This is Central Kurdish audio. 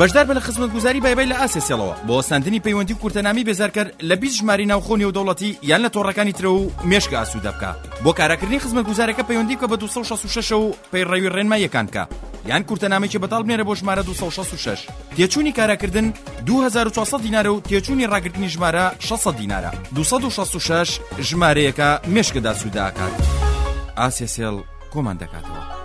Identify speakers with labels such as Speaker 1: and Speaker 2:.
Speaker 1: بەشدار بە لە خزمەتگوزاری بایبای لە ئاسێسیڵەوە بۆ سندنی پەیوەندی کورتەنامی بێزارکەر لە بیست ژماری ناوخۆ نێودەوڵەتی یان لە تۆڕەکانی ترە و مێشکە ئاسوودە بکە بۆ کاراکردنی خزمەتگوزارەکە پەیوەندی بکە بە 266 و پەیڕەوی ڕێنماییەکان بکە یان کورتەنامێکی بەتاڵ بنێرە بۆ ژمارە 266 تێچووی کاراکردن 2400 دینارە و تێچووی ڕاگرتنی ژمارە 600 دینارە 266 ژمارەیەەکە مێشکەدا سووداکات ئاسێسێل کۆمان دەکاتەوە.